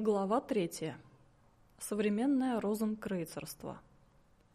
Глава 3. Современное розенкрейцерство.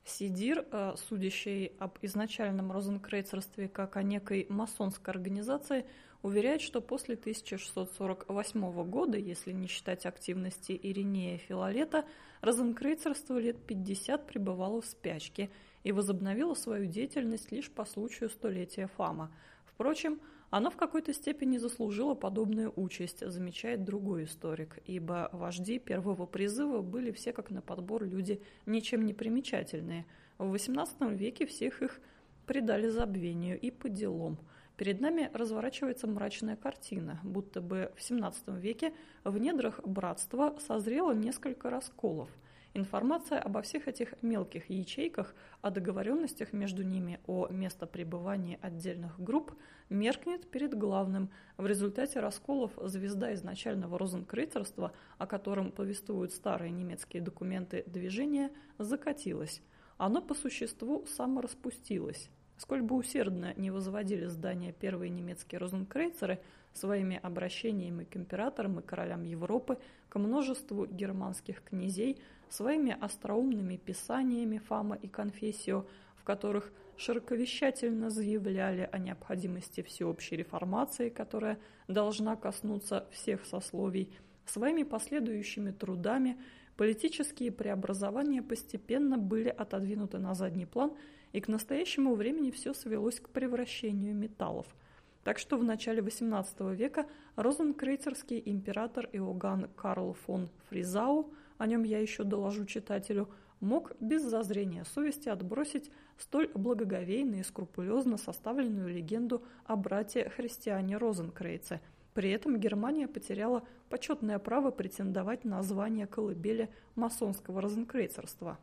Сидир, э, судящий об изначальном розенкрейцерстве как о некой масонской организации, уверяет, что после 1648 года, если не считать активности Иринея Филолета, розенкрейцерство лет 50 пребывало в спячке и возобновило свою деятельность лишь по случаю столетия Фама. Впрочем, оно в какой-то степени заслужило подобную участь, замечает другой историк, ибо вожди первого призыва были все как на подбор люди ничем не примечательные. В XVIII веке всех их предали забвению и по делам. Перед нами разворачивается мрачная картина, будто бы в XVII веке в недрах братства созрело несколько расколов – Информация обо всех этих мелких ячейках, о договоренностях между ними, о местопребывании отдельных групп меркнет перед главным. В результате расколов звезда изначального розенкрейцерства, о котором повествуют старые немецкие документы движения, закатилась. Оно по существу самораспустилось. Сколь бы усердно не возводили здания первые немецкие розенкрейцеры своими обращениями к императорам и королям Европы, к множеству германских князей, своими остроумными писаниями Фама и Конфессио, в которых широковещательно заявляли о необходимости всеобщей реформации, которая должна коснуться всех сословий, своими последующими трудами политические преобразования постепенно были отодвинуты на задний план, и к настоящему времени все свелось к превращению металлов. Так что в начале XVIII века розенкрейцерский император Иоганн Карл фон Фризау – о нем я еще доложу читателю, мог без зазрения совести отбросить столь благоговейно и скрупулезно составленную легенду о брате-христиане Розенкрейце. При этом Германия потеряла почетное право претендовать на звание колыбели масонского розенкрейцерства.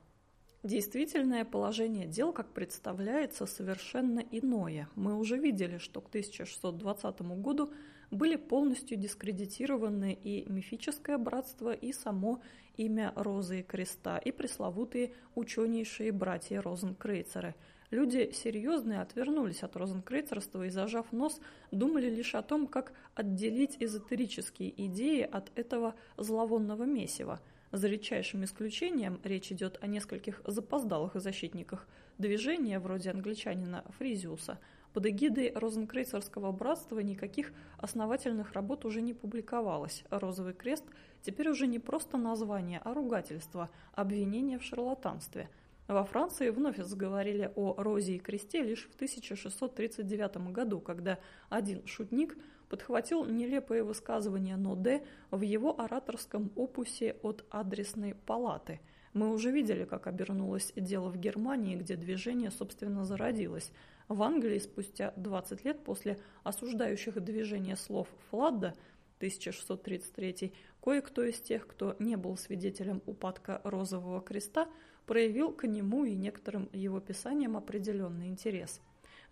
Действительное положение дел, как представляется, совершенно иное. Мы уже видели, что к 1620 году были полностью дискредитированы и мифическое братство, и само имя Розы и Креста, и пресловутые ученейшие братья Розенкрейцеры. Люди серьезные отвернулись от розенкрейцерства и, зажав нос, думали лишь о том, как отделить эзотерические идеи от этого зловонного месива. За редчайшим исключением речь идет о нескольких запоздалых защитниках движения, вроде англичанина Фризиуса – под эгидой Розенкрейцерского братства никаких основательных работ уже не публиковалось. «Розовый крест» теперь уже не просто название, а ругательство, обвинение в шарлатанстве. Во Франции вновь заговорили о розе и кресте лишь в 1639 году, когда один шутник подхватил нелепые высказывания Ноде в его ораторском опусе от адресной палаты – мы уже видели, как обернулось дело в Германии, где движение, собственно, зародилось. В Англии спустя 20 лет после осуждающих движения слов Фладда 1633 кое-кто из тех, кто не был свидетелем упадка Розового Креста, проявил к нему и некоторым его писаниям определенный интерес.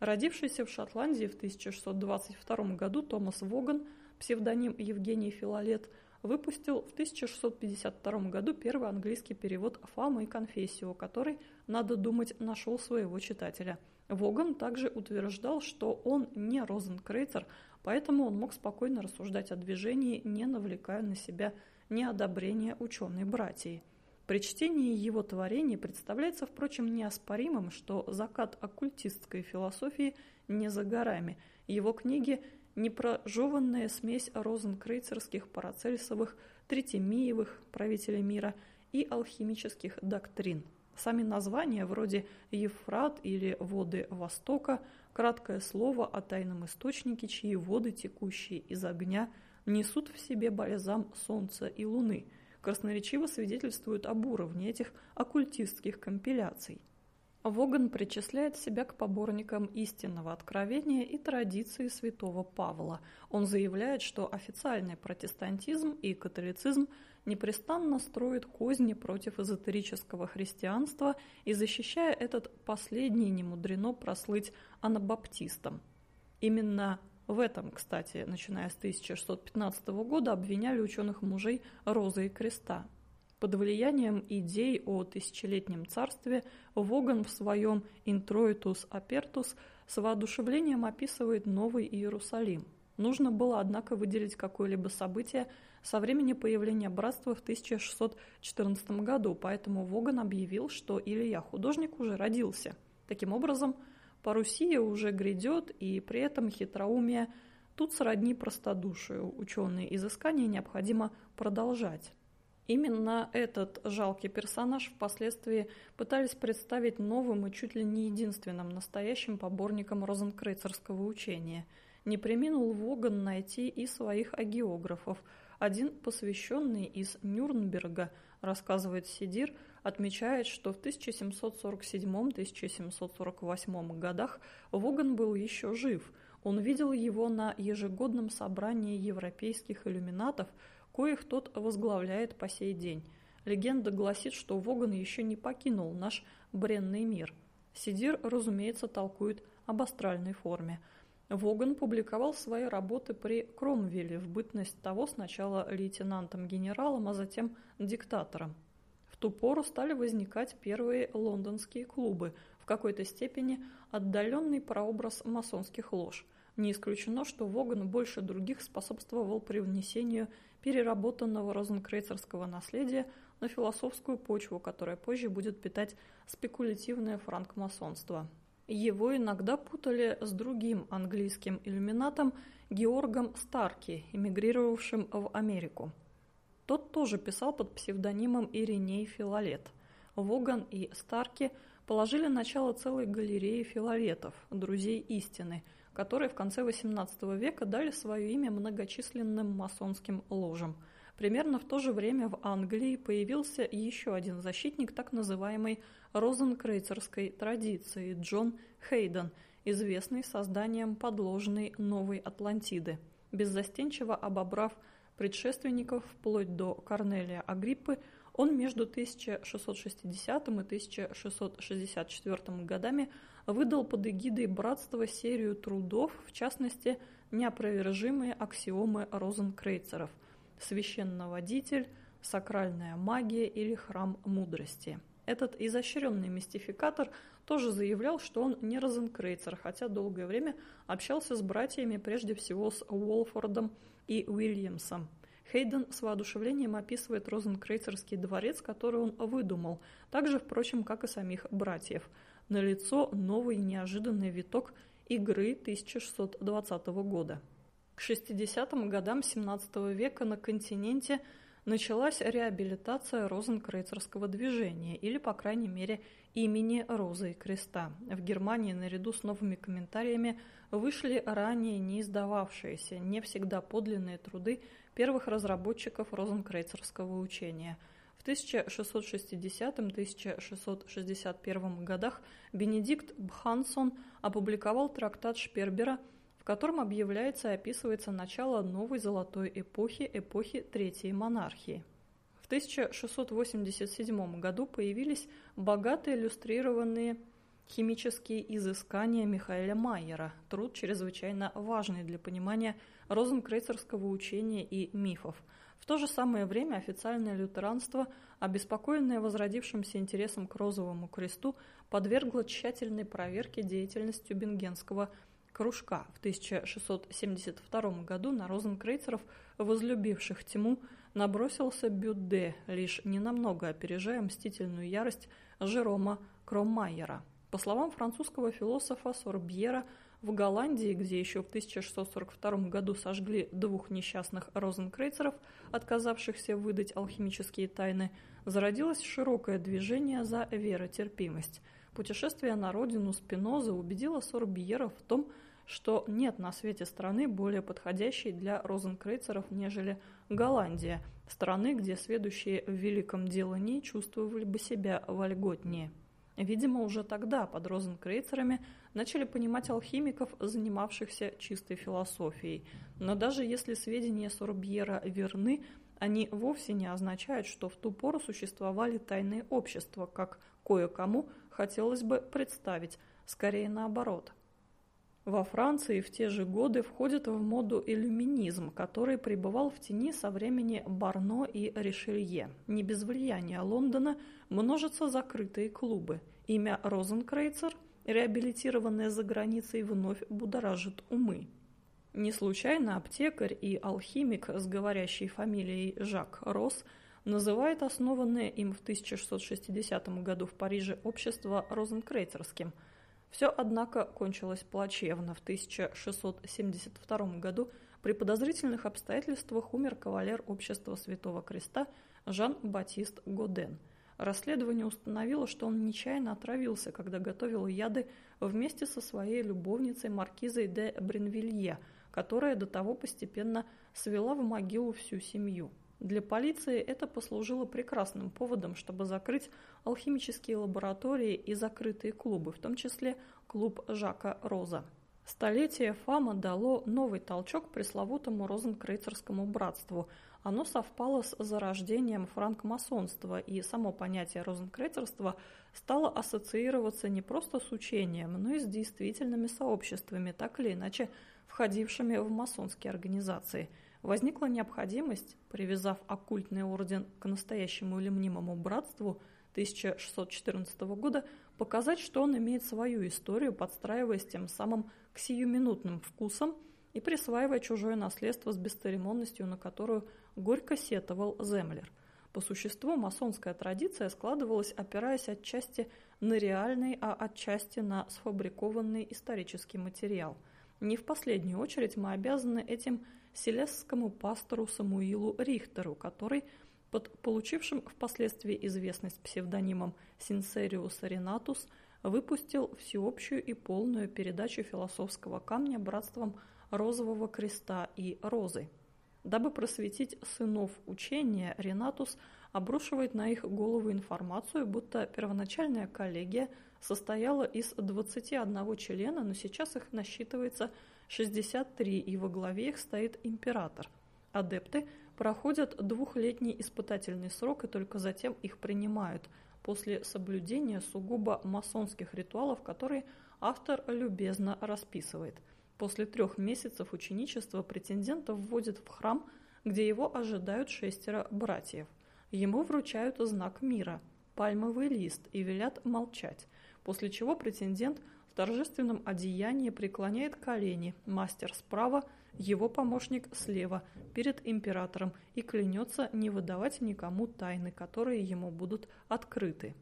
Родившийся в Шотландии в 1622 году Томас Воган, псевдоним Евгений Филолет, выпустил в 1652 году первый английский перевод «Фама и конфессио», который, надо думать, нашел своего читателя – Воган также утверждал, что он не розенкрейцер, поэтому он мог спокойно рассуждать о движении, не навлекая на себя неодобрение ученой братьи. При чтении его творений представляется, впрочем, неоспоримым, что закат оккультистской философии не за горами. Его книги – непрожеванная смесь розенкрейцерских, парацельсовых, третемиевых, правителей мира, и алхимических доктрин – Сами названия, вроде «Евфрат» или «Воды Востока», краткое слово о тайном источнике, чьи воды, текущие из огня, несут в себе бальзам солнца и луны, красноречиво свидетельствуют об уровне этих оккультистских компиляций. Воган причисляет себя к поборникам истинного откровения и традиции святого Павла. Он заявляет, что официальный протестантизм и католицизм непрестанно строит козни против эзотерического христианства и, защищая этот последний, немудрено прослыть анабаптистом. Именно в этом, кстати, начиная с 1615 года, обвиняли ученых мужей Розы и Креста. Под влиянием идей о тысячелетнем царстве Воган в своем «Introitus Apertus» с воодушевлением описывает Новый Иерусалим. Нужно было, однако, выделить какое-либо событие, со времени появления братства в 1614 году, поэтому Воган объявил, что Илья художник уже родился. Таким образом, Парусия уже грядет, и при этом хитроумие тут сродни простодушию. Ученые изыскания необходимо продолжать. Именно этот жалкий персонаж впоследствии пытались представить новым и чуть ли не единственным настоящим поборником розенкрейцерского учения. Не приминул Воган найти и своих агеографов. Один, посвященный из Нюрнберга, рассказывает Сидир, отмечает, что в 1747-1748 годах Воган был еще жив. Он видел его на ежегодном собрании европейских иллюминатов – коих тот возглавляет по сей день. Легенда гласит, что Воган еще не покинул наш бренный мир. Сидир, разумеется, толкует об астральной форме. Воган публиковал свои работы при Кромвеле в бытность того сначала лейтенантом-генералом, а затем диктатором. В ту пору стали возникать первые лондонские клубы, в какой-то степени отдаленный прообраз масонских лож. Не исключено, что Воган больше других способствовал привнесению переработанного розенкрейцерского наследия на философскую почву, которая позже будет питать спекулятивное франкмасонство. Его иногда путали с другим английским иллюминатом Георгом Старки, эмигрировавшим в Америку. Тот тоже писал под псевдонимом Ириней Филолет. Воган и Старки положили начало целой галереи филолетов, друзей истины – которые в конце XVIII века дали свое имя многочисленным масонским ложам. Примерно в то же время в Англии появился еще один защитник так называемой розенкрейцерской традиции – Джон Хейден, известный созданием подложной Новой Атлантиды. Беззастенчиво обобрав предшественников вплоть до Корнелия Агриппы, он между 1660 и 1664 годами выдал под эгидой братства серию трудов, в частности, неопровержимые аксиомы розенкрейцеров «Священноводитель», «Сакральная магия» или «Храм мудрости». Этот изощренный мистификатор тоже заявлял, что он не розенкрейцер, хотя долгое время общался с братьями, прежде всего с Уолфордом и Уильямсом. Хейден с воодушевлением описывает розенкрейцерский дворец, который он выдумал, так же, впрочем, как и самих братьев – налицо новый неожиданный виток игры 1620 года. К 60-м годам XVII века на континенте началась реабилитация розенкрейцерского движения, или, по крайней мере, имени Розы и Креста. В Германии наряду с новыми комментариями вышли ранее не издававшиеся, не всегда подлинные труды первых разработчиков розенкрейцерского учения – в 1660-1661 годах Бенедикт Бхансон опубликовал трактат Шпербера, в котором объявляется и описывается начало новой золотой эпохи, эпохи Третьей монархии. В 1687 году появились богато иллюстрированные химические изыскания Михаэля Майера, труд чрезвычайно важный для понимания розенкрейцерского учения и мифов – то же самое время официальное лютеранство, обеспокоенное возродившимся интересом к розовому кресту, подвергло тщательной проверке деятельность Тюбингенского кружка. В 1672 году на розенкрейцеров, возлюбивших тьму, набросился Бюдде, лишь ненамного опережая мстительную ярость Жерома Кроммайера. По словам французского философа Сорбьера, в Голландии, где еще в 1642 году сожгли двух несчастных розенкрейцеров, отказавшихся выдать алхимические тайны, зародилось широкое движение за веротерпимость. Путешествие на родину Спиноза убедило Сорбьера в том, что нет на свете страны более подходящей для розенкрейцеров, нежели Голландия, страны, где сведущие в великом делании чувствовали бы себя вольготнее. Видимо, уже тогда под розенкрейцерами начали понимать алхимиков, занимавшихся чистой философией. Но даже если сведения Сорбьера верны, они вовсе не означают, что в ту пору существовали тайные общества, как кое-кому хотелось бы представить, скорее наоборот. Во Франции в те же годы входит в моду иллюминизм, который пребывал в тени со времени Барно и Ришелье. Не без влияния Лондона множатся закрытые клубы. Имя Розенкрейцер, реабилитированное за границей, вновь будоражит умы. Не случайно аптекарь и алхимик с говорящей фамилией Жак Росс называет основанное им в 1660 году в Париже общество розенкрейцерским. Все, однако, кончилось плачевно. В 1672 году при подозрительных обстоятельствах умер кавалер общества Святого Креста Жан-Батист Годен. Расследование установило, что он нечаянно отравился, когда готовил яды вместе со своей любовницей маркизой де Бренвилье, которая до того постепенно свела в могилу всю семью. Для полиции это послужило прекрасным поводом, чтобы закрыть алхимические лаборатории и закрытые клубы, в том числе клуб Жака Роза. Столетие Фама дало новый толчок пресловутому розенкрейцерскому братству. Оно совпало с зарождением франкмасонства, и само понятие розенкрейцерства стало ассоциироваться не просто с учением, но и с действительными сообществами, так или иначе входившими в масонские организации. Возникла необходимость, привязав оккультный орден к настоящему или мнимому братству 1614 года, показать, что он имеет свою историю, подстраиваясь тем самым к сиюминутным вкусам и присваивая чужое наследство с бесцеремонностью, на которую горько сетовал Землер. По существу масонская традиция складывалась, опираясь отчасти на реальный, а отчасти на сфабрикованный исторический материал. Не в последнюю очередь мы обязаны этим селесскому пастору Самуилу Рихтеру, который под получившим впоследствии известность псевдонимом Синсериус Ренатус выпустил всеобщую и полную передачу философского камня братством Розового Креста и Розы. Дабы просветить сынов учения, Ренатус обрушивает на их голову информацию, будто первоначальная коллегия состояла из 21 члена, но сейчас их насчитывается 63, и во главе их стоит император. Адепты проходят двухлетний испытательный срок и только затем их принимают – после соблюдения сугубо масонских ритуалов, которые автор любезно расписывает. После трех месяцев ученичества претендента вводят в храм, где его ожидают шестеро братьев. Ему вручают знак мира – пальмовый лист и велят молчать, после чего претендент в торжественном одеянии преклоняет колени, мастер справа – его помощник слева, перед императором, и клянется не выдавать никому тайны, которые ему будут открыты.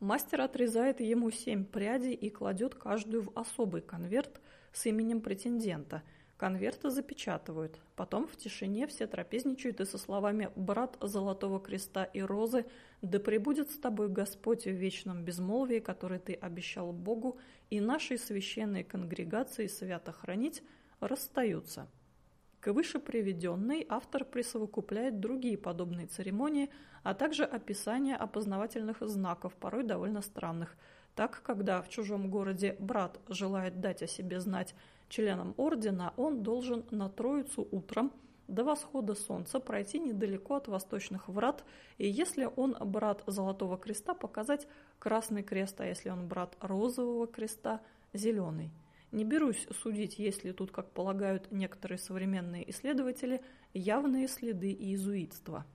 Мастер отрезает ему семь прядей и кладет каждую в особый конверт с именем претендента. Конверты запечатывают. Потом в тишине все трапезничают и со словами «Брат Золотого Креста и Розы, да пребудет с тобой Господь в вечном безмолвии, который ты обещал Богу и нашей священной конгрегации свято хранить», расстаются. К выше приведенной автор присовокупляет другие подобные церемонии, а также описание опознавательных знаков, порой довольно странных. Так, когда в чужом городе брат желает дать о себе знать членам ордена, он должен на Троицу утром до восхода солнца пройти недалеко от восточных врат, и если он брат Золотого Креста, показать красный крест, а если он брат Розового Креста – зеленый. Не берусь судить, есть ли тут, как полагают некоторые современные исследователи, явные следы иезуитства.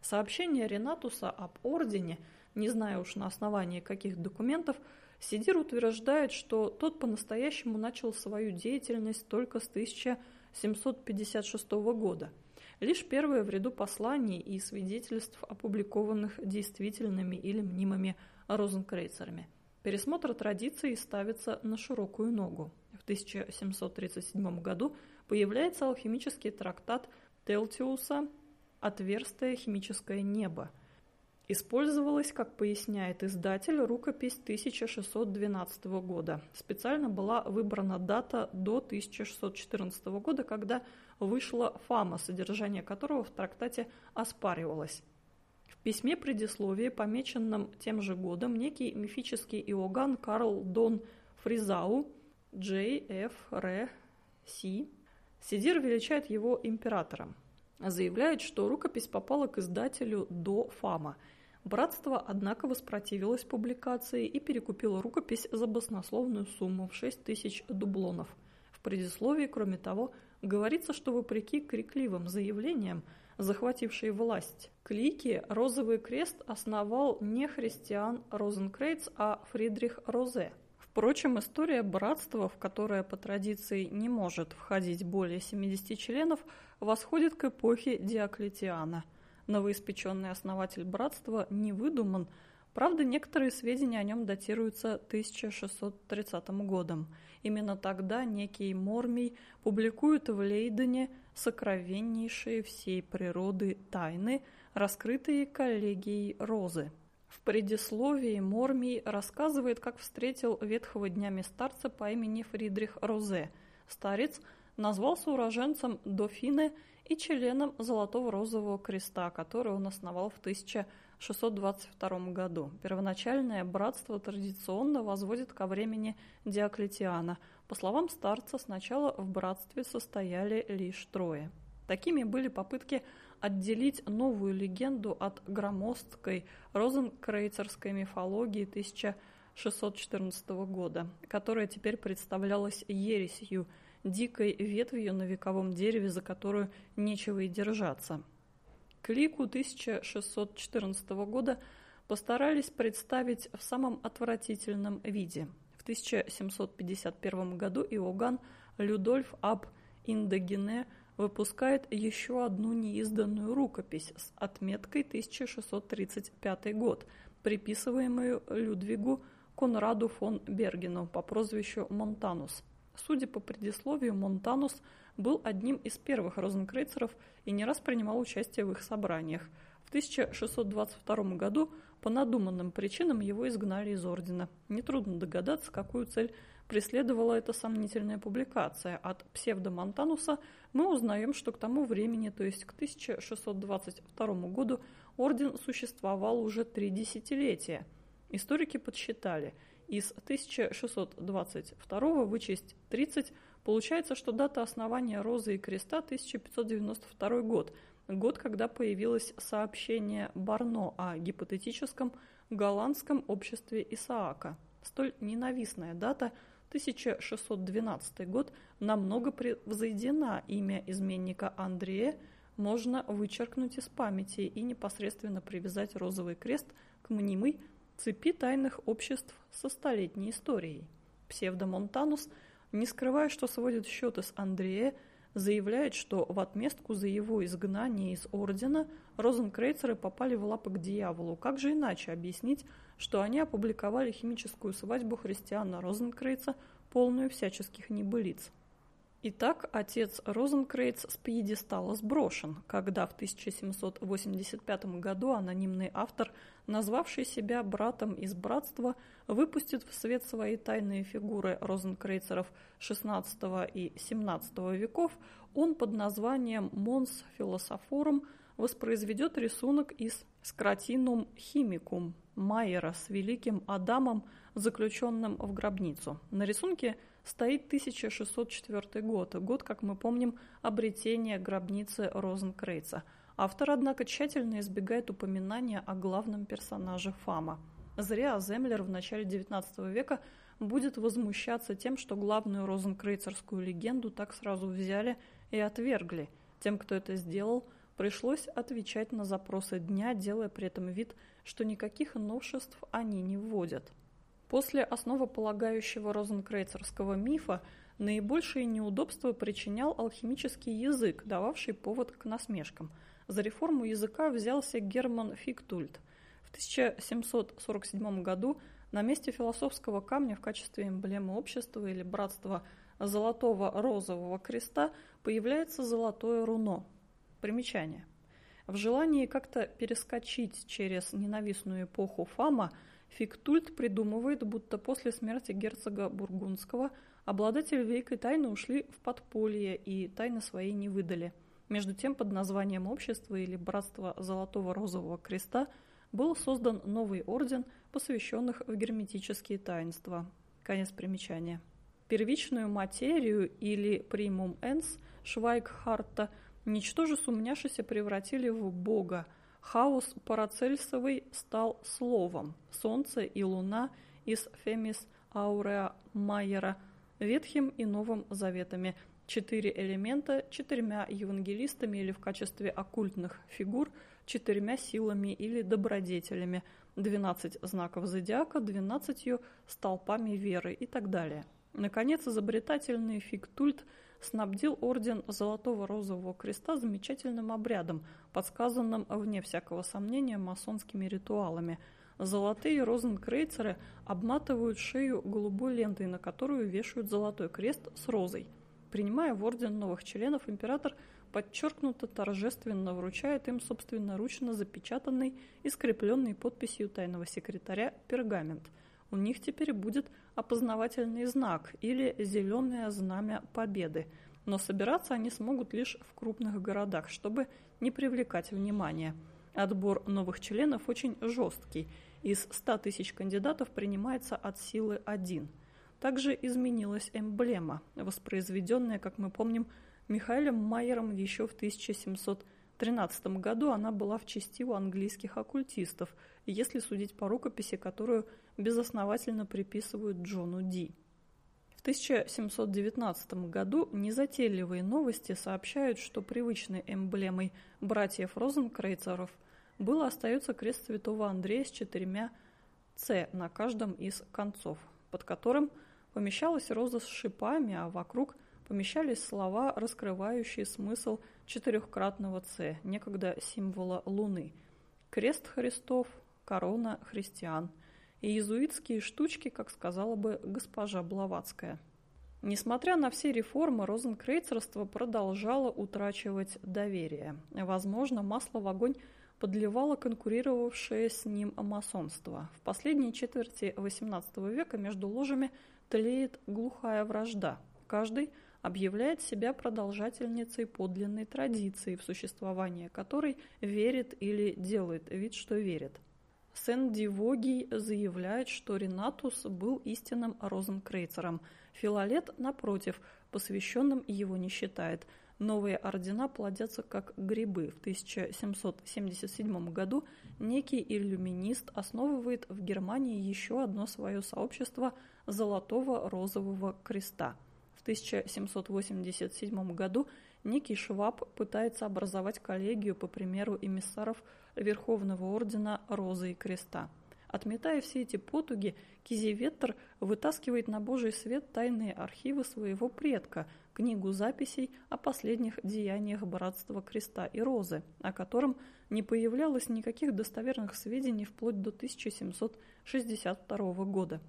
Сообщение Ренатуса об ордене, не знаю уж на основании каких документов, Сидир утверждает, что тот по-настоящему начал свою деятельность только с 1756 года. Лишь первое в ряду посланий и свидетельств, опубликованных действительными или мнимыми розенкрейцерами. Пересмотр традиций ставится на широкую ногу. 1737 году появляется алхимический трактат Телтиуса «Отверстое химическое небо». Использовалась, как поясняет издатель, рукопись 1612 года. Специально была выбрана дата до 1614 года, когда вышла фама, содержание которого в трактате оспаривалось. В письме предисловии, помеченном тем же годом, некий мифический Иоганн Карл Дон Фризау JFR C. Сидир величает его императором. Заявляет, что рукопись попала к издателю до Фама. Братство, однако, воспротивилось публикации и перекупило рукопись за баснословную сумму в 6 тысяч дублонов. В предисловии, кроме того, говорится, что вопреки крикливым заявлениям, захватившей власть клики, Розовый крест основал не христиан Розенкрейц, а Фридрих Розе – Впрочем, история братства, в которое по традиции не может входить более 70 членов, восходит к эпохе Диоклетиана. Новоиспеченный основатель братства не выдуман, правда, некоторые сведения о нем датируются 1630 годом. Именно тогда некий Мормий публикует в Лейдене сокровеннейшие всей природы тайны, раскрытые коллегией Розы. В предисловии Мормий рассказывает, как встретил ветхого днями старца по имени Фридрих Розе. Старец назвался уроженцем Дофины и членом Золотого Розового Креста, который он основал в 1622 году. Первоначальное братство традиционно возводит ко времени Диоклетиана. По словам старца, сначала в братстве состояли лишь трое. Такими были попытки отделить новую легенду от громоздкой розенкрейцерской мифологии 1614 года, которая теперь представлялась ересью, дикой ветвью на вековом дереве, за которую нечего и держаться. К лику 1614 года постарались представить в самом отвратительном виде. В 1751 году Иоганн Людольф аб Индогене – выпускает еще одну неизданную рукопись с отметкой 1635 год, приписываемую Людвигу Конраду фон Бергену по прозвищу Монтанус. Судя по предисловию, Монтанус был одним из первых розенкрейцеров и не раз принимал участие в их собраниях. В 1622 году по надуманным причинам его изгнали из ордена. Нетрудно догадаться, какую цель преследовала эта сомнительная публикация. От псевдомонтануса мы узнаем, что к тому времени, то есть к 1622 году, орден существовал уже три десятилетия. Историки подсчитали, из 1622 вычесть 30, получается, что дата основания Розы и Креста 1592 год, год, когда появилось сообщение Барно о гипотетическом голландском обществе Исаака. Столь ненавистная дата – 1612 год. Намного превзойдена имя изменника Андрея, можно вычеркнуть из памяти и непосредственно привязать розовый крест к мнимой цепи тайных обществ со столетней историей. Псевдомонтанус, не скрывая, что сводит счеты с Андрея, заявляет, что в отместку за его изгнание из ордена розенкрейцеры попали в лапы к дьяволу. Как же иначе объяснить, что они опубликовали химическую свадьбу христиана Розенкрейца, полную всяческих небылиц? Итак, отец Розенкрейц с пьедестала сброшен, когда в 1785 году анонимный автор, назвавший себя братом из братства, выпустит в свет свои тайные фигуры розенкрейцеров XVI и XVII веков, он под названием «Mons Philosophorum» воспроизведет рисунок из «Scratinum Chimicum» Майера с великим Адамом, заключенным в гробницу. На рисунке – стоит 1604 год, год, как мы помним, обретения гробницы Розенкрейца. Автор, однако, тщательно избегает упоминания о главном персонаже Фама. Зря Землер в начале XIX века будет возмущаться тем, что главную розенкрейцерскую легенду так сразу взяли и отвергли. Тем, кто это сделал, пришлось отвечать на запросы дня, делая при этом вид, что никаких новшеств они не вводят. После основополагающего розенкрейцерского мифа наибольшие неудобства причинял алхимический язык, дававший повод к насмешкам. За реформу языка взялся Герман Фиктульт. В 1747 году на месте философского камня в качестве эмблемы общества или братства золотого розового креста появляется золотое руно. Примечание. В желании как-то перескочить через ненавистную эпоху Фама – Фиктульт придумывает, будто после смерти герцога Бургундского обладатели Великой Тайны ушли в подполье и тайны свои не выдали. Между тем, под названием общества или братства Золотого Розового Креста был создан новый орден, посвященных в герметические таинства. Конец примечания. Первичную материю или примум энс Швайгхарта ничтоже сумняшися превратили в бога – Хаос Парацельсовый стал словом. Солнце и луна из Фемис Ауреа Майера Ветхим и Новым Заветами. Четыре элемента четырьмя евангелистами или в качестве оккультных фигур четырьмя силами или добродетелями, 12 знаков зодиака, 12 столпами веры и так далее. Наконец, изобретательный фиктульт снабдил орден Золотого Розового Креста замечательным обрядом, подсказанным, вне всякого сомнения, масонскими ритуалами. Золотые розенкрейцеры обматывают шею голубой лентой, на которую вешают золотой крест с розой. Принимая в орден новых членов, император подчеркнуто торжественно вручает им собственноручно запечатанный и скрепленный подписью тайного секретаря пергамент. У них теперь будет опознавательный знак или зеленое знамя победы, но собираться они смогут лишь в крупных городах, чтобы не привлекать внимания. Отбор новых членов очень жесткий. Из 100 тысяч кандидатов принимается от силы один. Также изменилась эмблема, воспроизведенная, как мы помним, Михаилом Майером еще в 1713 году она была в части у английских оккультистов, если судить по рукописи, которую безосновательно приписывают Джону Ди. В 1719 году незатейливые новости сообщают, что привычной эмблемой братьев Розенкрейцеров было остается крест святого Андрея с четырьмя «Ц» на каждом из концов, под которым помещалась роза с шипами, а вокруг помещались слова, раскрывающие смысл четырехкратного «Ц», некогда символа Луны. Крест Христов, корона христиан и иезуитские штучки, как сказала бы госпожа Блаватская. Несмотря на все реформы, розенкрейцерство продолжало утрачивать доверие. Возможно, масло в огонь подливало конкурировавшее с ним масонство. В последней четверти XVIII века между ложами тлеет глухая вражда. Каждый – объявляет себя продолжательницей подлинной традиции, в существование которой верит или делает вид, что верит. Сен-Дивогий заявляет, что Ренатус был истинным розенкрейцером. Филолет, напротив, посвященным его не считает. Новые ордена плодятся как грибы. В 1777 году некий иллюминист основывает в Германии еще одно свое сообщество Золотого Розового Креста – 1787 году некий Шваб пытается образовать коллегию по примеру эмиссаров Верховного Ордена Розы и Креста. Отметая все эти потуги, Кизеветтер вытаскивает на Божий свет тайные архивы своего предка, книгу записей о последних деяниях Братства Креста и Розы, о котором не появлялось никаких достоверных сведений вплоть до 1762 года.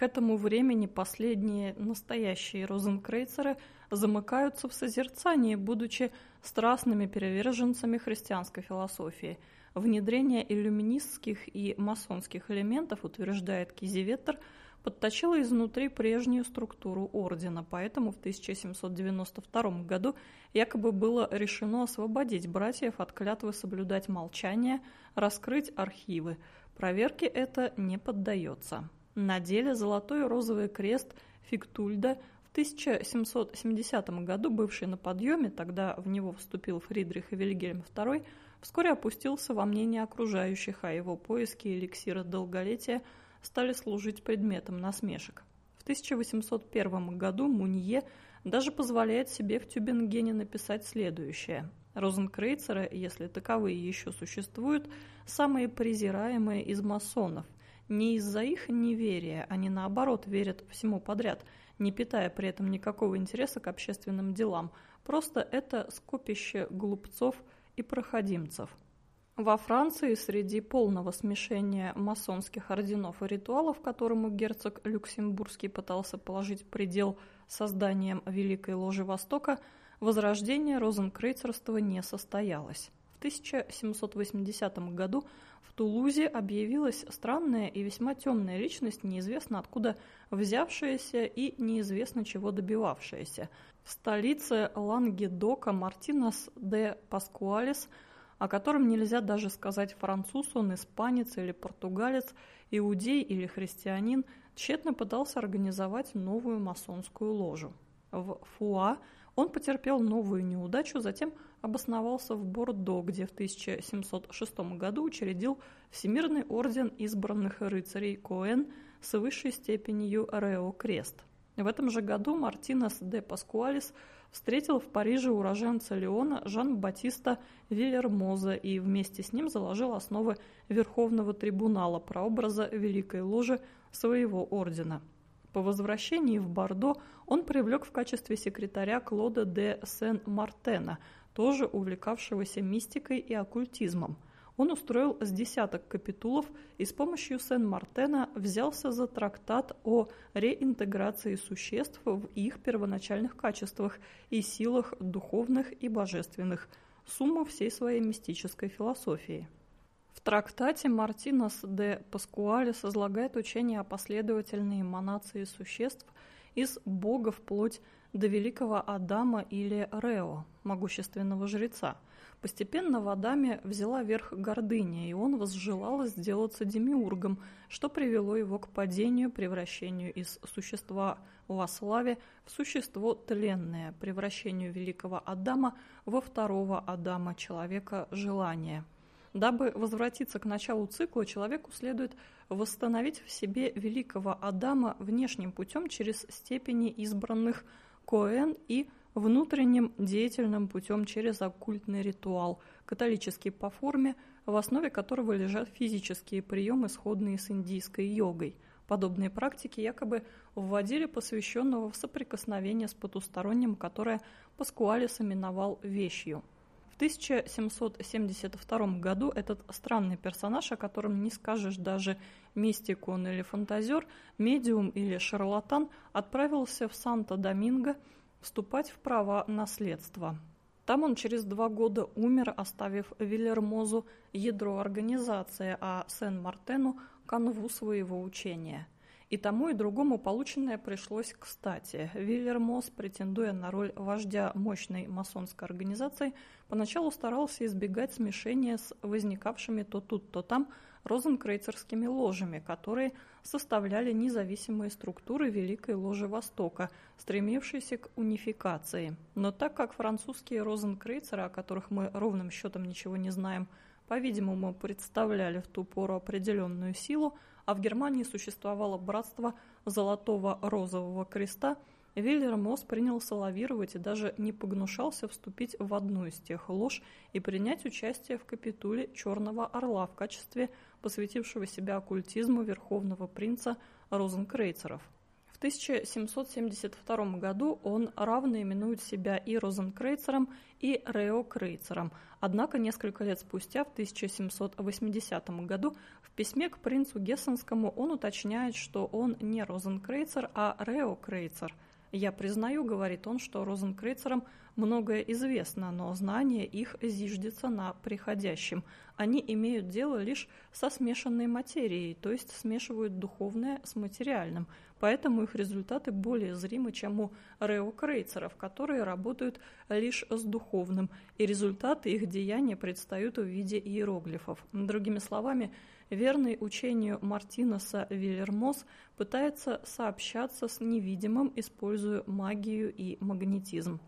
К этому времени последние настоящие розенкрейцеры замыкаются в созерцании, будучи страстными переверженцами христианской философии. Внедрение иллюминистских и масонских элементов, утверждает Кизиветтер, подточило изнутри прежнюю структуру ордена, поэтому в 1792 году якобы было решено освободить братьев от клятвы соблюдать молчание, раскрыть архивы. Проверке это не поддается. На деле золотой и розовый крест Фиктульда в 1770 году, бывший на подъеме, тогда в него вступил Фридрих Вильгельм II, вскоре опустился во мнение окружающих, а его поиски эликсира долголетия стали служить предметом насмешек. В 1801 году Мунье даже позволяет себе в Тюбингене написать следующее. Розенкрейцеры, если таковые еще существуют, самые презираемые из масонов – не из-за их неверия, они наоборот верят всему подряд, не питая при этом никакого интереса к общественным делам. Просто это скопище глупцов и проходимцев. Во Франции среди полного смешения масонских орденов и ритуалов, которому герцог Люксембургский пытался положить предел созданием Великой Ложи Востока, возрождение розенкрейцерства не состоялось. В 1780 году в Тулузе объявилась странная и весьма темная личность, неизвестно откуда взявшаяся и неизвестно чего добивавшаяся. В столице Лангедока Мартинес де Паскуалес, о котором нельзя даже сказать француз, он испанец или португалец, иудей или христианин, тщетно пытался организовать новую масонскую ложу. В Фуа он потерпел новую неудачу, затем – обосновался в Бордо, где в 1706 году учредил Всемирный орден избранных рыцарей Коэн с высшей степенью Рео Крест. В этом же году Мартинес де Паскуалис встретил в Париже уроженца Леона Жан-Батиста Вильермоза и вместе с ним заложил основы Верховного трибунала прообраза Великой Ложи своего ордена. По возвращении в Бордо он привлек в качестве секретаря Клода де Сен-Мартена, тоже увлекавшегося мистикой и оккультизмом – он устроил с десяток капитулов и с помощью Сен-Мартена взялся за трактат о реинтеграции существ в их первоначальных качествах и силах духовных и божественных, сумму всей своей мистической философии. В трактате Мартинос де Паскуалес излагает учение о последовательной эманации существ из Бога вплоть до великого Адама или Рео, могущественного жреца – Постепенно в Адаме взяла верх гордыня, и он возжелал сделаться демиургом, что привело его к падению, превращению из существа во славе в существо тленное, превращению великого Адама во второго Адама, человека желания. Дабы возвратиться к началу цикла, человеку следует восстановить в себе великого Адама внешним путем через степени избранных Коэн и внутренним деятельным путем через оккультный ритуал, католический по форме, в основе которого лежат физические приемы, сходные с индийской йогой. Подобные практики якобы вводили посвященного в соприкосновение с потусторонним, которое Паскуалис именовал вещью. В 1772 году этот странный персонаж, о котором не скажешь даже мистик он или фантазер, медиум или шарлатан, отправился в Санто-Доминго – вступать в права наследства. Там он через два года умер, оставив Вильермозу ядро организации, а Сен-Мартену – канву своего учения. И тому и другому полученное пришлось кстати. Вильермоз, претендуя на роль вождя мощной масонской организации, поначалу старался избегать смешения с возникавшими то тут, то там – розенкрейцерскими ложами, которые составляли независимые структуры Великой Ложи Востока, стремившиеся к унификации. Но так как французские розенкрейцеры, о которых мы ровным счетом ничего не знаем, по-видимому, представляли в ту пору определенную силу, а в Германии существовало братство Золотого Розового Креста – Вильер Мосс принялся лавировать и даже не погнушался вступить в одну из тех лож и принять участие в капитуле Черного Орла в качестве посвятившего себя оккультизму верховного принца Розенкрейцеров. В 1772 году он равно именует себя и Розенкрейцером, и Рео Крейцером. Однако несколько лет спустя, в 1780 году, в письме к принцу Гессенскому он уточняет, что он не Розенкрейцер, а Рео Крейцер – «Я признаю, — говорит он, — что розенкрейцерам многое известно, но знание их зиждется на приходящем. Они имеют дело лишь со смешанной материей, то есть смешивают духовное с материальным, поэтому их результаты более зримы, чем у реокрейцеров, которые работают лишь с духовным, и результаты их деяния предстают в виде иероглифов. Другими словами, верный учению Мартинеса Вильермос пытается сообщаться с невидимым, используя магию и магнетизм.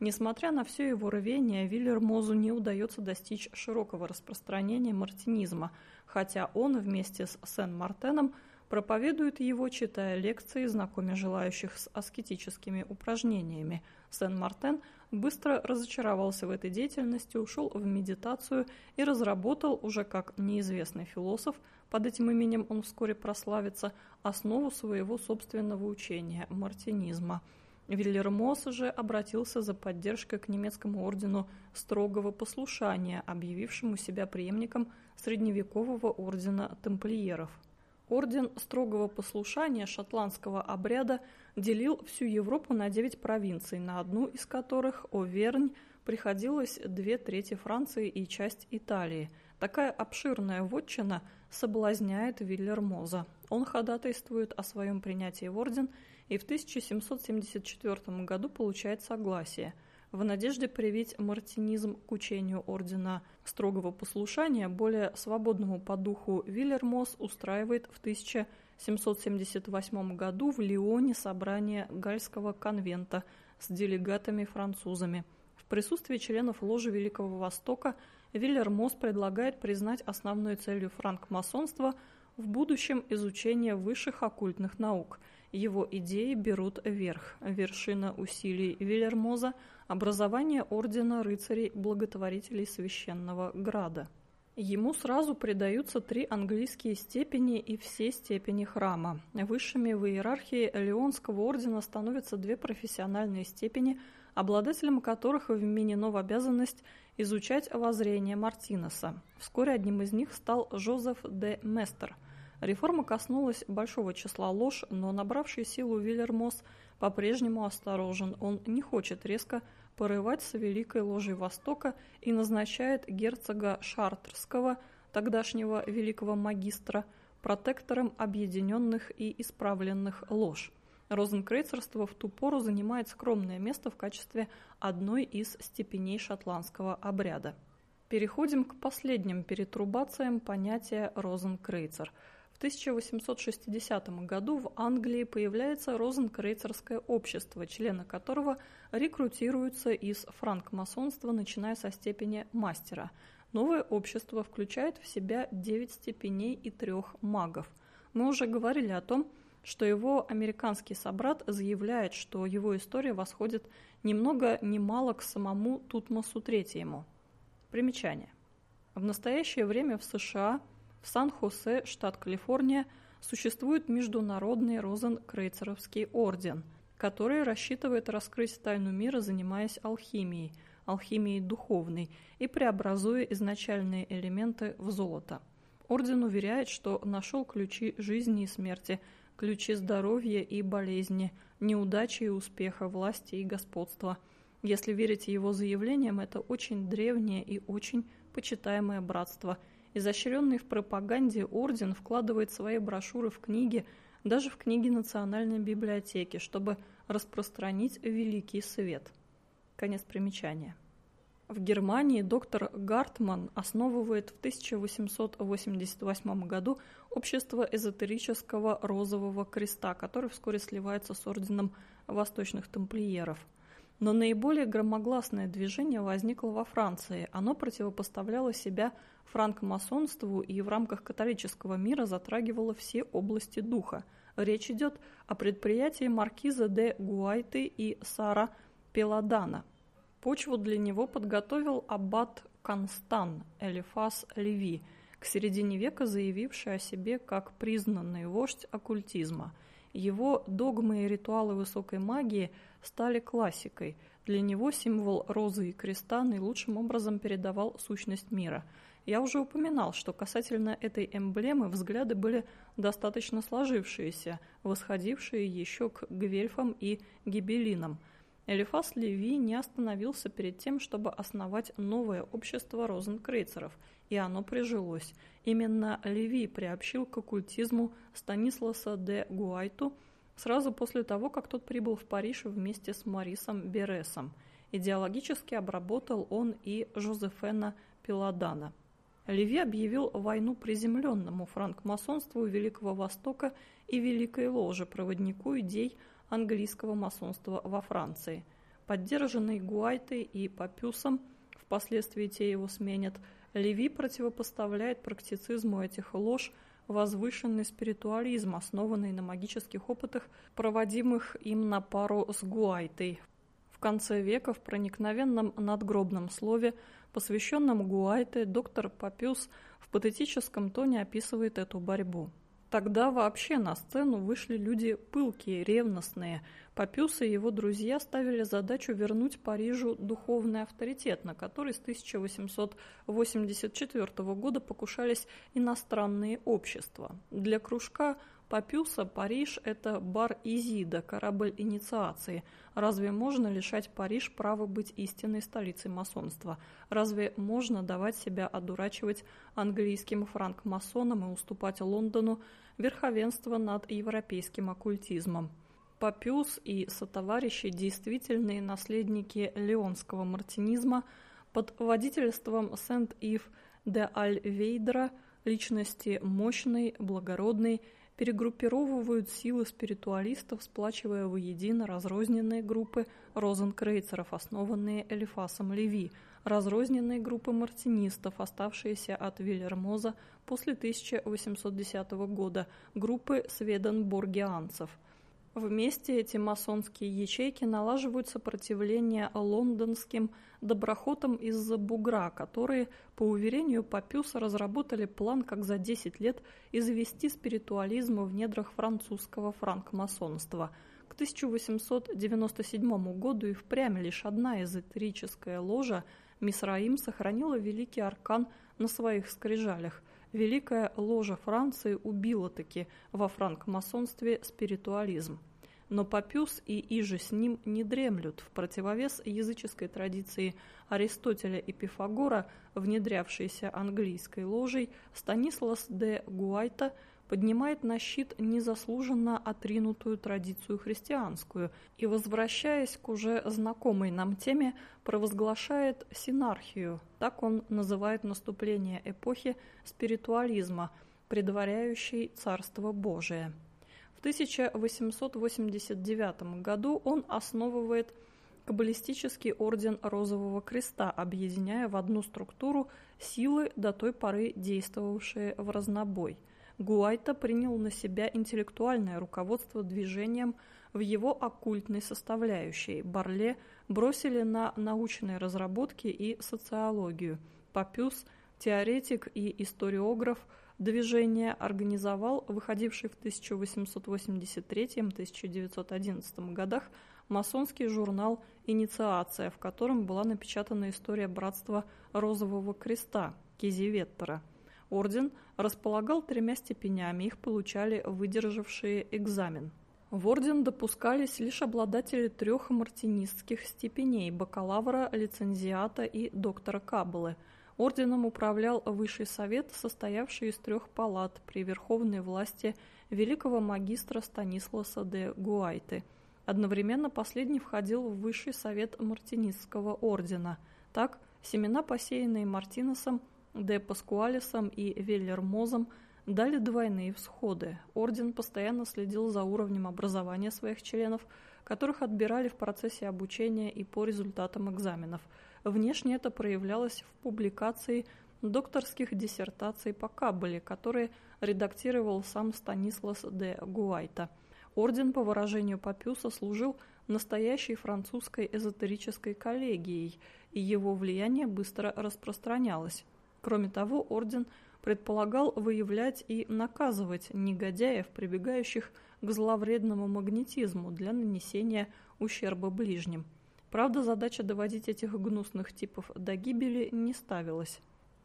Несмотря на все его рвение, Вильермозу не удается достичь широкого распространения мартинизма, хотя он вместе с Сен-Мартеном проповедует его, читая лекции, знакомя желающих с аскетическими упражнениями. Сен-Мартен – быстро разочаровался в этой деятельности, ушел в медитацию и разработал, уже как неизвестный философ, под этим именем он вскоре прославится, основу своего собственного учения – мартинизма. Вильермос же обратился за поддержкой к немецкому ордену строгого послушания, объявившему себя преемником средневекового ордена тамплиеров – Орден строгого послушания шотландского обряда делил всю Европу на девять провинций, на одну из которых, Овернь, приходилось две трети Франции и часть Италии. Такая обширная вотчина соблазняет Вильермоза. Он ходатайствует о своем принятии в орден и в 1774 году получает согласие – в надежде привить мартинизм к учению ордена строгого послушания, более свободному по духу Вильермос устраивает в 1778 году в Лионе собрание Гальского конвента с делегатами-французами. В присутствии членов ложи Великого Востока Вильермос предлагает признать основной целью франкмасонства в будущем изучение высших оккультных наук – его идеи берут верх. Вершина усилий Вильермоза – образование ордена рыцарей-благотворителей Священного Града. Ему сразу придаются три английские степени и все степени храма. Высшими в иерархии Леонского ордена становятся две профессиональные степени, обладателем которых вменено в обязанность изучать воззрение Мартинеса. Вскоре одним из них стал Жозеф де Местер. Реформа коснулась большого числа лож, но набравший силу Вильермос по-прежнему осторожен. Он не хочет резко порывать с Великой Ложей Востока и назначает герцога Шартерского, тогдашнего великого магистра, протектором объединенных и исправленных лож. Розенкрейцерство в ту пору занимает скромное место в качестве одной из степеней шотландского обряда. Переходим к последним перетрубациям понятия розенкрейцер – в 1860 году в Англии появляется Розенкрейцерское общество, члены которого рекрутируются из франкмасонства, начиная со степени мастера. Новое общество включает в себя 9 степеней и трех магов. Мы уже говорили о том, что его американский собрат заявляет, что его история восходит ни много ни мало к самому Тутмосу III. Примечание. В настоящее время в США – в Сан-Хосе, штат Калифорния, существует Международный Розенкрейцеровский орден, который рассчитывает раскрыть тайну мира, занимаясь алхимией, алхимией духовной и преобразуя изначальные элементы в золото. Орден уверяет, что нашел ключи жизни и смерти, ключи здоровья и болезни, неудачи и успеха, власти и господства. Если верить его заявлениям, это очень древнее и очень почитаемое братство – Изощренный в пропаганде орден вкладывает свои брошюры в книги, даже в книги Национальной библиотеки, чтобы распространить великий свет. Конец примечания. В Германии доктор Гартман основывает в 1888 году общество эзотерического розового креста, который вскоре сливается с орденом восточных тамплиеров – но наиболее громогласное движение возникло во Франции. Оно противопоставляло себя франкмасонству и в рамках католического мира затрагивало все области духа. Речь идет о предприятии маркиза де Гуайты и Сара Пеладана. Почву для него подготовил аббат Констан Элифас Леви, к середине века заявивший о себе как признанный вождь оккультизма. Его догмы и ритуалы высокой магии – стали классикой. Для него символ розы и креста наилучшим образом передавал сущность мира. Я уже упоминал, что касательно этой эмблемы взгляды были достаточно сложившиеся, восходившие еще к гвельфам и гибелинам. Элифас Леви не остановился перед тем, чтобы основать новое общество розенкрейцеров, и оно прижилось. Именно Леви приобщил к оккультизму Станисласа де Гуайту – сразу после того, как тот прибыл в Париж вместе с Марисом Бересом. Идеологически обработал он и Жозефена Пиладана. Леви объявил войну приземленному франкмасонству Великого Востока и Великой Ложе, проводнику идей английского масонства во Франции. Поддержанный Гуайтой и Папюсом, впоследствии те его сменят, Леви противопоставляет практицизму этих лож – возвышенный спиритуализм, основанный на магических опытах, проводимых им на пару с Гуайтой. В конце века в проникновенном надгробном слове, посвященном Гуайте, доктор Папюс в патетическом тоне описывает эту борьбу. Тогда вообще на сцену вышли люди пылкие, ревностные. Папюс и его друзья ставили задачу вернуть Парижу духовный авторитет, на который с 1884 года покушались иностранные общества. Для кружка Папюса Париж – это бар Изида, корабль инициации. Разве можно лишать Париж права быть истинной столицей масонства? Разве можно давать себя одурачивать английским франкмасонам и уступать Лондону верховенство над европейским оккультизмом? Папюс и сотоварищи – действительные наследники леонского мартинизма под водительством Сент-Ив де Альвейдра, личности мощной, благородной, перегруппировывают силы спиритуалистов, сплачивая воедино разрозненные группы розенкрейцеров, основанные Элифасом Леви, разрозненные группы мартинистов, оставшиеся от Вильермоза после 1810 года, группы сведенборгианцев – Вместе эти масонские ячейки налаживают сопротивление лондонским доброхотам из-за бугра, которые, по уверению Папюса, разработали план, как за 10 лет извести спиритуализм в недрах французского франкмасонства. К 1897 году и впрямь лишь одна эзотерическая ложа Мисраим сохранила великий аркан на своих скрижалях. Великая ложа Франции убила-таки во франкмасонстве спиритуализм. Но Папюс и иже с ним не дремлют в противовес языческой традиции Аристотеля и Пифагора, внедрявшейся английской ложей, Станислас де Гуайта поднимает на щит незаслуженно отринутую традицию христианскую и, возвращаясь к уже знакомой нам теме, провозглашает синархию, так он называет наступление эпохи спиритуализма, предваряющей Царство Божие. В 1889 году он основывает Каббалистический орден Розового Креста, объединяя в одну структуру силы, до той поры действовавшие в разнобой. Гуайта принял на себя интеллектуальное руководство движением в его оккультной составляющей. Барле бросили на научные разработки и социологию. Папюс, теоретик и историограф – Движение организовал выходивший в 1883-1911 годах масонский журнал «Инициация», в котором была напечатана история братства Розового Креста Кизиветтера. Орден располагал тремя степенями, их получали выдержавшие экзамен. В орден допускались лишь обладатели трех мартинистских степеней – бакалавра, лицензиата и доктора Каббалы – Орденом управлял Высший Совет, состоявший из трех палат при верховной власти великого магистра Станисласа де Гуайты. Одновременно последний входил в Высший Совет Мартинистского ордена. Так, семена, посеянные Мартинесом, де Паскуалисом и Веллермозом, дали двойные всходы. Орден постоянно следил за уровнем образования своих членов, которых отбирали в процессе обучения и по результатам экзаменов – Внешне это проявлялось в публикации докторских диссертаций по Каббале, которые редактировал сам Станислас де Гуайта. Орден, по выражению Папюса, служил настоящей французской эзотерической коллегией, и его влияние быстро распространялось. Кроме того, орден предполагал выявлять и наказывать негодяев, прибегающих к зловредному магнетизму для нанесения ущерба ближним – Правда, задача доводить этих гнусных типов до гибели не ставилась.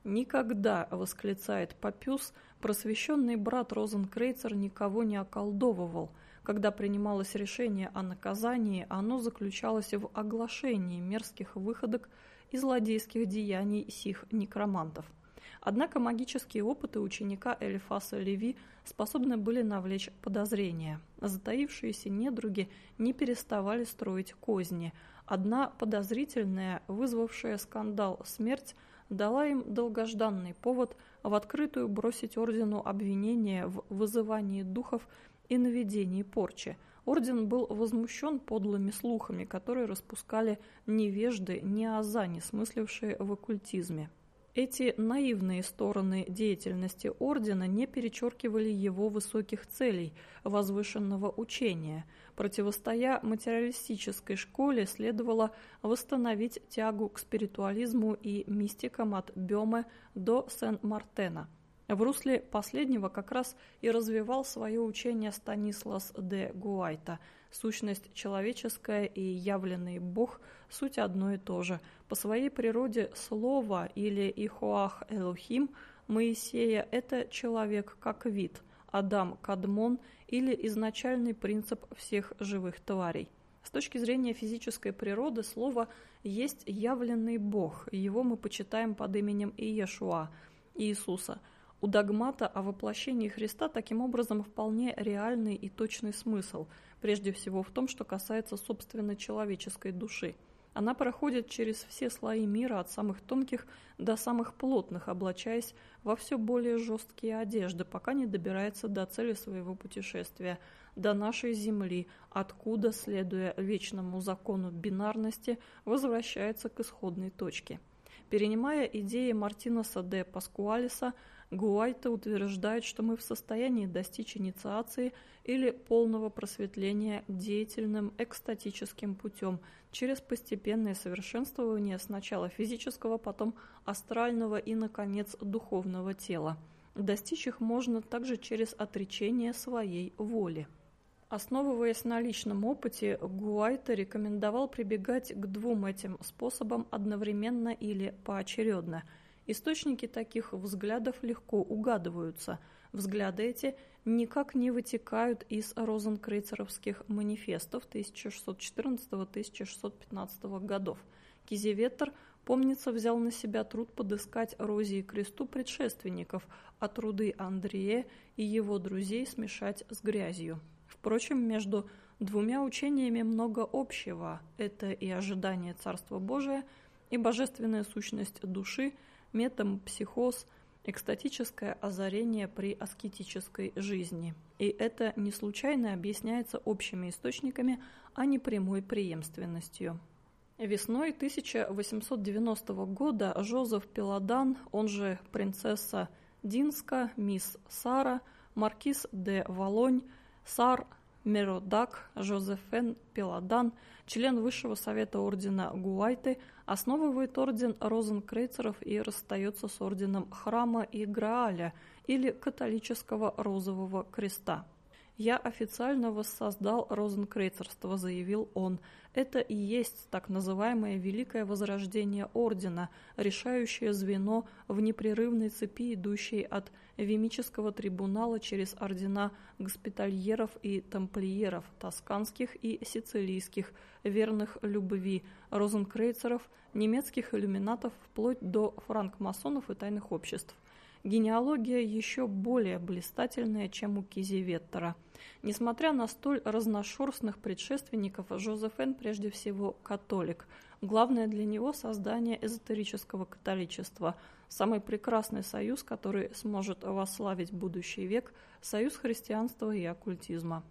«Никогда», — восклицает Папюс, просвещенный брат Розенкрейцер никого не околдовывал. Когда принималось решение о наказании, оно заключалось в оглашении мерзких выходок и злодейских деяний сих некромантов. Однако магические опыты ученика Элифаса Леви способны были навлечь подозрения. Затаившиеся недруги не переставали строить козни — Одна подозрительная, вызвавшая скандал смерть, дала им долгожданный повод в открытую бросить ордену обвинение в вызывании духов и наведении порчи. Орден был возмущен подлыми слухами, которые распускали невежды, не аза, не смыслившие в оккультизме. Эти наивные стороны деятельности ордена не перечеркивали его высоких целей, возвышенного учения. Противостоя материалистической школе, следовало восстановить тягу к спиритуализму и мистикам от Бёме до Сен-Мартена. В русле последнего как раз и развивал свое учение Станислас де Гуайта – Сущность человеческая и явленный Бог – суть одно и то же. По своей природе слово или Ихоах Элохим Моисея – это человек как вид, Адам – кадмон или изначальный принцип всех живых тварей. С точки зрения физической природы слово есть явленный Бог, его мы почитаем под именем Иешуа, Иисуса – у догмата о воплощении Христа таким образом вполне реальный и точный смысл, прежде всего в том, что касается собственной человеческой души. Она проходит через все слои мира, от самых тонких до самых плотных, облачаясь во все более жесткие одежды, пока не добирается до цели своего путешествия, до нашей Земли, откуда, следуя вечному закону бинарности, возвращается к исходной точке. Перенимая идеи Мартинеса де Паскуалиса, Гуайта утверждает, что мы в состоянии достичь инициации или полного просветления деятельным экстатическим путем через постепенное совершенствование сначала физического, потом астрального и, наконец, духовного тела. Достичь их можно также через отречение своей воли. Основываясь на личном опыте, Гуайта рекомендовал прибегать к двум этим способам одновременно или поочередно – Источники таких взглядов легко угадываются. Взгляды эти никак не вытекают из розенкрейцеровских манифестов 1614-1615 годов. Кизеветтер, помнится, взял на себя труд подыскать Розе и Кресту предшественников, а труды Андрея и его друзей смешать с грязью. Впрочем, между двумя учениями много общего. Это и ожидание Царства Божия, и божественная сущность души – метампсихоз, экстатическое озарение при аскетической жизни. И это не случайно объясняется общими источниками, а не прямой преемственностью. Весной 1890 года Жозеф Пеладан, он же принцесса Динска, мисс Сара, маркиз де Волонь, Сар Меродак, Жозефен Пеладан, член Высшего совета ордена Гуайты, основывает орден розенкрейцеров и расстается с орденом Храма и Грааля или католического Розового Креста. «Я официально воссоздал розенкрейцерство», — заявил он. «Это и есть так называемое Великое Возрождение Ордена, решающее звено в непрерывной цепи, идущей от Вимического трибунала через ордена госпитальеров и тамплиеров, тосканских и сицилийских, верных любви, розенкрейцеров, немецких иллюминатов, вплоть до франкмасонов и тайных обществ генеалогия еще более блистательная, чем у Кизиветтера. Несмотря на столь разношерстных предшественников, Жозефен прежде всего католик. Главное для него – создание эзотерического католичества. Самый прекрасный союз, который сможет восславить будущий век – союз христианства и оккультизма.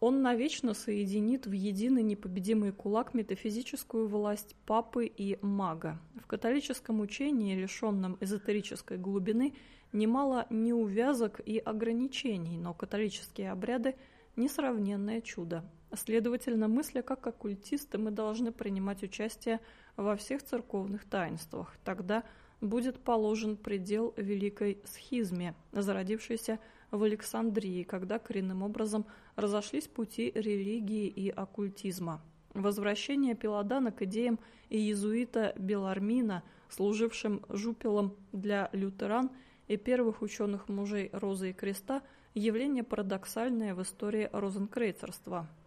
Он навечно соединит в единый непобедимый кулак метафизическую власть папы и мага. В католическом учении, лишенном эзотерической глубины, немало неувязок и ограничений, но католические обряды – несравненное чудо. Следовательно, мысля как оккультисты, мы должны принимать участие во всех церковных таинствах. Тогда будет положен предел великой схизме, зародившейся в Александрии, когда коренным образом разошлись пути религии и оккультизма. Возвращение Пеладана к идеям иезуита Белармина, служившим жупелом для лютеран и первых ученых мужей Розы и Креста, явление парадоксальное в истории розенкрейцерства –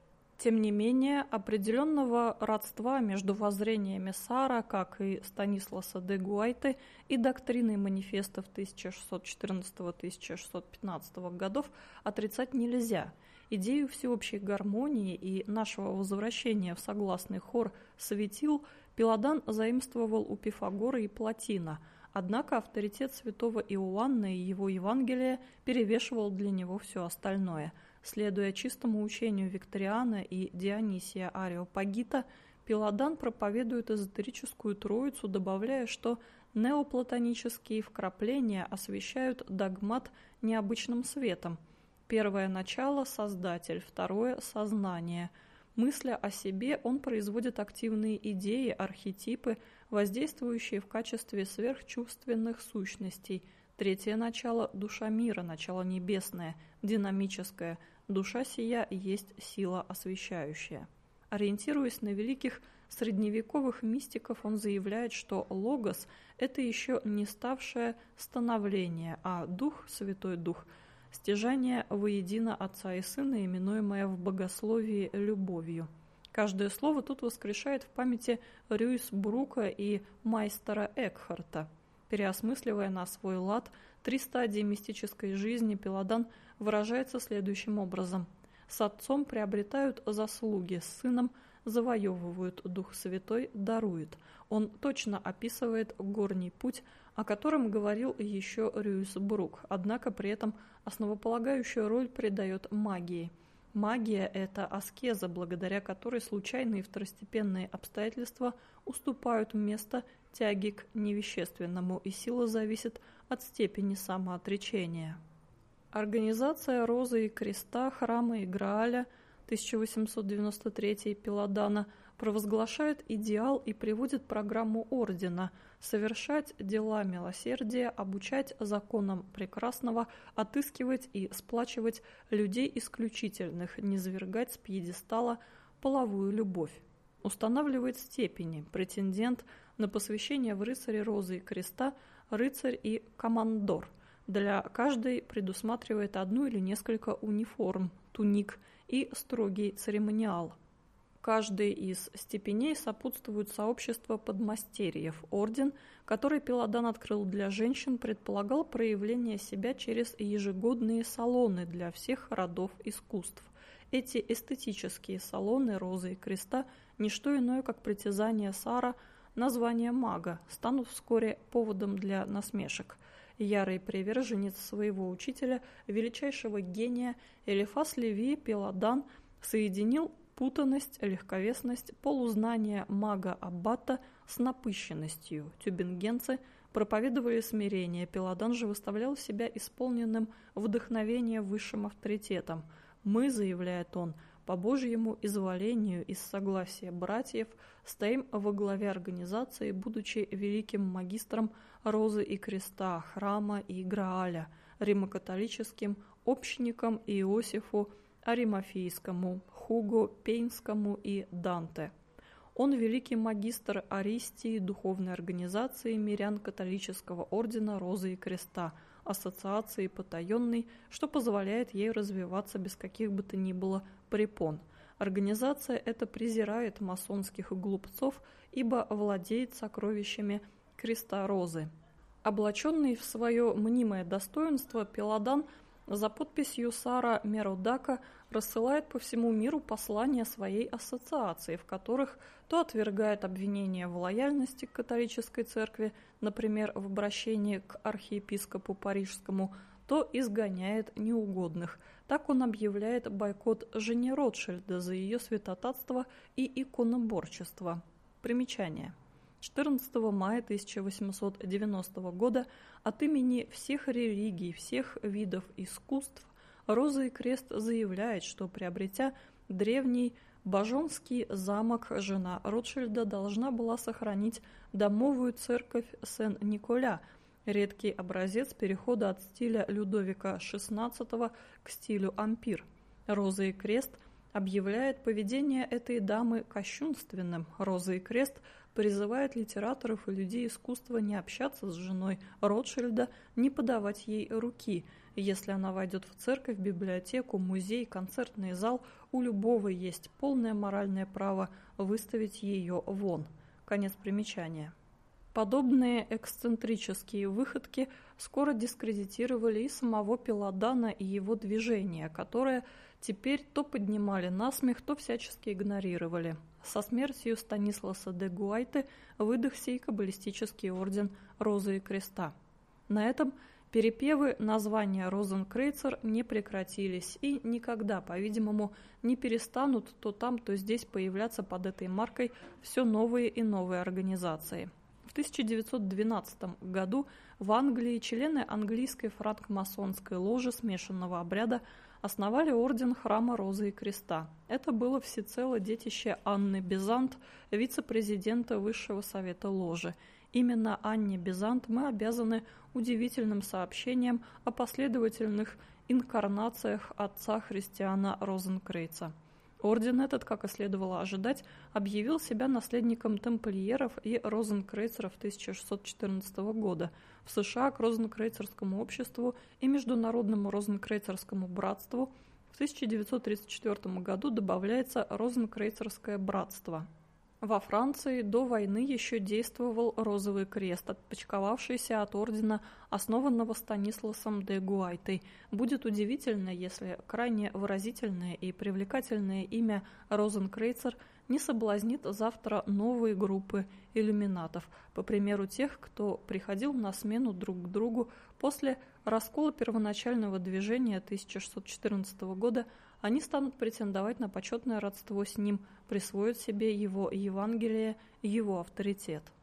тем не менее, определенного родства между воззрениями Сара, как и Станисласа де Гуайты, и доктриной манифестов 1614-1615 годов отрицать нельзя. Идею всеобщей гармонии и нашего возвращения в согласный хор светил Пеладан заимствовал у Пифагора и Платина, однако авторитет святого Иоанна и его Евангелия перевешивал для него все остальное – Следуя чистому учению Викториана и Дионисия Ариопагита, Пиладан проповедует эзотерическую троицу, добавляя, что неоплатонические вкрапления освещают догмат необычным светом. Первое начало – создатель, второе – сознание. Мысля о себе, он производит активные идеи, архетипы, воздействующие в качестве сверхчувственных сущностей. Третье начало – душа мира, начало небесное, динамическое – душа сия есть сила освещающая. Ориентируясь на великих средневековых мистиков, он заявляет, что логос – это еще не ставшее становление, а дух, святой дух – стяжание воедино Отца и Сына, именуемое в богословии любовью. Каждое слово тут воскрешает в памяти Рюйсбрука и майстера Экхарта. Переосмысливая на свой лад три стадии мистической жизни, Пеладан – выражается следующим образом. С отцом приобретают заслуги, с сыном завоевывают, Дух Святой дарует. Он точно описывает горний путь, о котором говорил еще Рюйсбрук, однако при этом основополагающую роль придает магии. Магия – это аскеза, благодаря которой случайные второстепенные обстоятельства уступают место тяги к невещественному, и сила зависит от степени самоотречения. Организация Розы и Креста, Храма и Грааля 1893 Пеладана провозглашает идеал и приводит программу Ордена совершать дела милосердия, обучать законам прекрасного, отыскивать и сплачивать людей исключительных, низвергать с пьедестала половую любовь. Устанавливает степени, претендент на посвящение в рыцаре Розы и Креста, рыцарь и командор – для каждой предусматривает одну или несколько униформ, туник и строгий церемониал. Каждой из степеней сопутствует сообщество подмастерьев. Орден, который Пеладан открыл для женщин, предполагал проявление себя через ежегодные салоны для всех родов искусств. Эти эстетические салоны Розы и Креста – не что иное, как притязание Сара на звание мага, станут вскоре поводом для насмешек – ярый приверженец своего учителя, величайшего гения Элифас Леви Пеладан соединил путанность, легковесность, полузнание мага Аббата с напыщенностью. Тюбингенцы проповедовали смирение, Пеладан же выставлял себя исполненным вдохновения высшим авторитетом. «Мы», — заявляет он, — по Божьему изволению из согласия братьев стоим во главе организации, будучи великим магистром Розы и Креста, Храма и Грааля, римокатолическим общником Иосифу Аримофейскому, Хуго Пейнскому и Данте. Он великий магистр Аристии духовной организации мирян католического ордена Розы и Креста, ассоциации потаенной, что позволяет ей развиваться без каких бы то ни было препон. Организация эта презирает масонских глупцов, ибо владеет сокровищами креста розы. Облаченный в свое мнимое достоинство, Пеладан за подписью Сара Мерудака рассылает по всему миру послания своей ассоциации, в которых то отвергает обвинения в лояльности к католической церкви, например, в обращении к архиепископу Парижскому, то изгоняет неугодных. Так он объявляет бойкот жене Ротшильда за ее святотатство и иконоборчество. Примечание. 14 мая 1890 года от имени всех религий, всех видов искусств Роза и Крест заявляет, что приобретя древний Бажонский замок, жена Ротшильда должна была сохранить домовую церковь Сен-Николя – редкий образец перехода от стиля Людовика XVI к стилю ампир. Роза и крест объявляет поведение этой дамы кощунственным. Роза и крест призывает литераторов и людей искусства не общаться с женой Ротшильда, не подавать ей руки. Если она войдет в церковь, библиотеку, музей, концертный зал, у любого есть полное моральное право выставить ее вон. Конец примечания. Подобные эксцентрические выходки скоро дискредитировали и самого Пеладана и его движение, которое теперь то поднимали на смех, то всячески игнорировали. Со смертью Станисласа де Гуайты выдохся и каббалистический орден Розы и Креста. На этом перепевы названия Розенкрейцер не прекратились и никогда, по-видимому, не перестанут то там, то здесь появляться под этой маркой все новые и новые организации. В 1912 году в Англии члены английской франкмасонской ложи смешанного обряда основали орден Храма Розы и Креста. Это было всецело детище Анны Безант, вице-президента Высшего Совета Ложи. Именно Анне Безант мы обязаны удивительным сообщением о последовательных инкарнациях отца христиана Розенкрейца – Орден этот, как и следовало ожидать, объявил себя наследником тамплиеров и розенкрейцеров 1614 года. В США к розенкрейцерскому обществу и Международному розенкрейцерскому братству в 1934 году добавляется розенкрейцерское братство – во Франции до войны еще действовал Розовый крест, отпочковавшийся от ордена, основанного Станисласом де Гуайтой. Будет удивительно, если крайне выразительное и привлекательное имя Розенкрейцер не соблазнит завтра новые группы иллюминатов, по примеру тех, кто приходил на смену друг к другу после раскола первоначального движения 1614 года они станут претендовать на почетное родство с ним, присвоят себе его Евангелие его авторитет –